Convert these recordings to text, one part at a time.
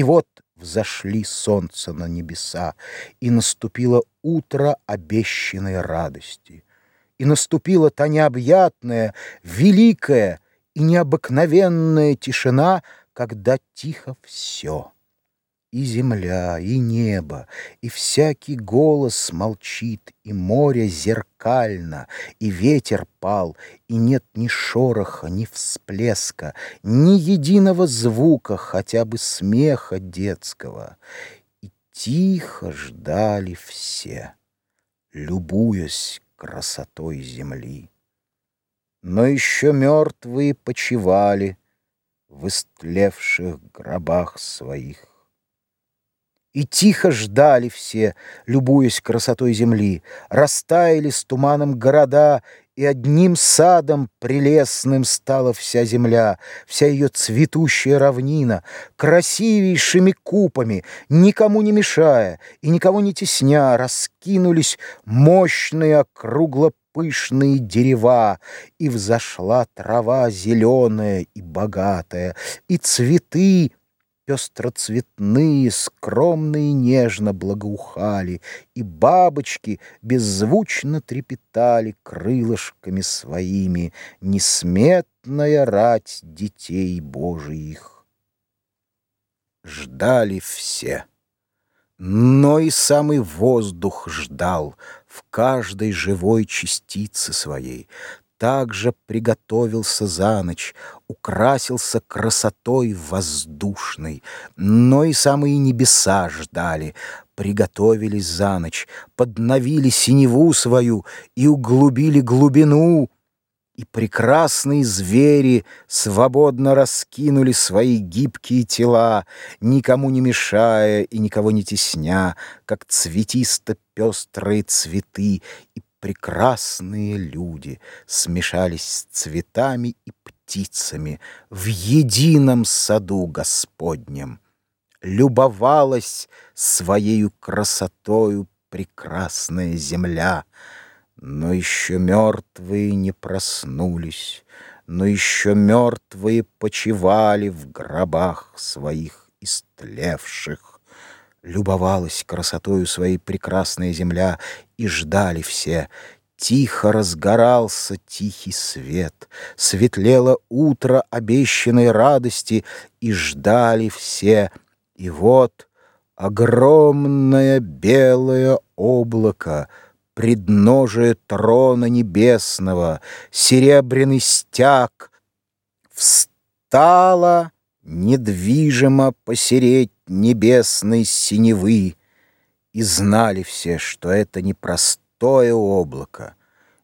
И вот взошли солнце на небеса, И наступило утро обещанной радости. И наступила та необъятная, великая и необыкновенная тишина, Когда тихо все. И земля, и небо, и всякий голос молчит, И море зеркально, и ветер пал, И нет ни шороха, ни всплеска, Ни единого звука, хотя бы смеха детского. И тихо ждали все, Любуясь красотой земли. Но еще мертвые почивали В истлевших гробах своих. И тихо ждали все, любуясь красотой земли. Растаяли с туманом города, и одним садом прелестным стала вся земля, вся ее цветущая равнина, красивейшими купами, никому не мешая и никого не тесня, раскинулись мощные округло-пышные дерева, и взошла трава зеленая и богатая, и цветы пестроцветные, скромные нежно благоухали, И бабочки беззвучно трепетали крылышками своими, Несметная рать детей Божиих. Ждали все, но и самый воздух ждал В каждой живой частице своей, также приготовился за ночь, украсился красотой воздушной, но и самые небеса ждали, приготовились за ночь, подновили синеву свою и углубили глубину, и прекрасные звери свободно раскинули свои гибкие тела, никому не мешая и никого не тесня, как цветисто-пестрые цветы, и прекрасные люди смешались с цветами и птицами в едином саду Господнем. Любовалась своею красотою прекрасная земля, но еще мертвые не проснулись, но еще мертвые почивали в гробах своих истлевших любовалась красотою своей прекрасная земля, и ждали все. Тихо разгорался тихий свет, светлело утро обещанной радости, и ждали все. И вот огромное белое облако, предножие трона небесного, серебряный стяг, встало недвижимо посереть небесной синевы, и знали все, что это не простое облако,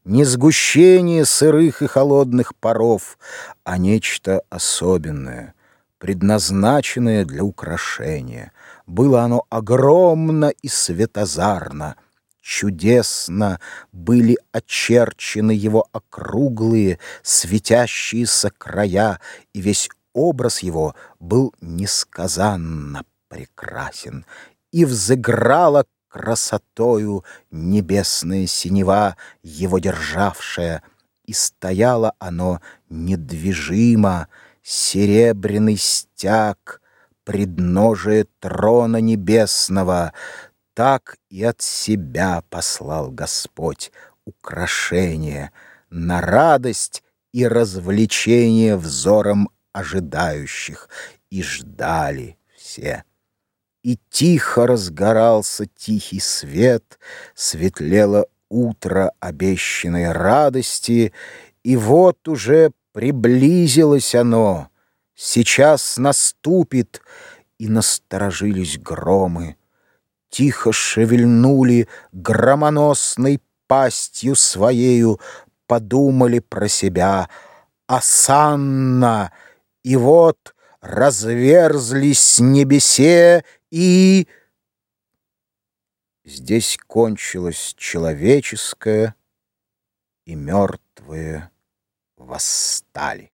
не сгущение сырых и холодных паров, а нечто особенное, предназначенное для украшения. Было оно огромно и светозарно, чудесно были очерчены его округлые, светящиеся края, и весь образ его был несказанно прекрасен, и взыграла красотою небесная синева, его державшая, и стояло оно недвижимо, серебряный стяг, предножие трона небесного, так и от себя послал Господь украшение на радость и развлечение взором ожидающих, и ждали все. И тихо разгорался тихий свет, светлело утро обещанной радости, и вот уже приблизилось оно, сейчас наступит, и насторожились громы. Тихо шевельнули громоносной пастью своею, подумали про себя «Асанна!» И вот разверзлись небесе, и... Здесь кончилось человеческое, и мертвые восстали.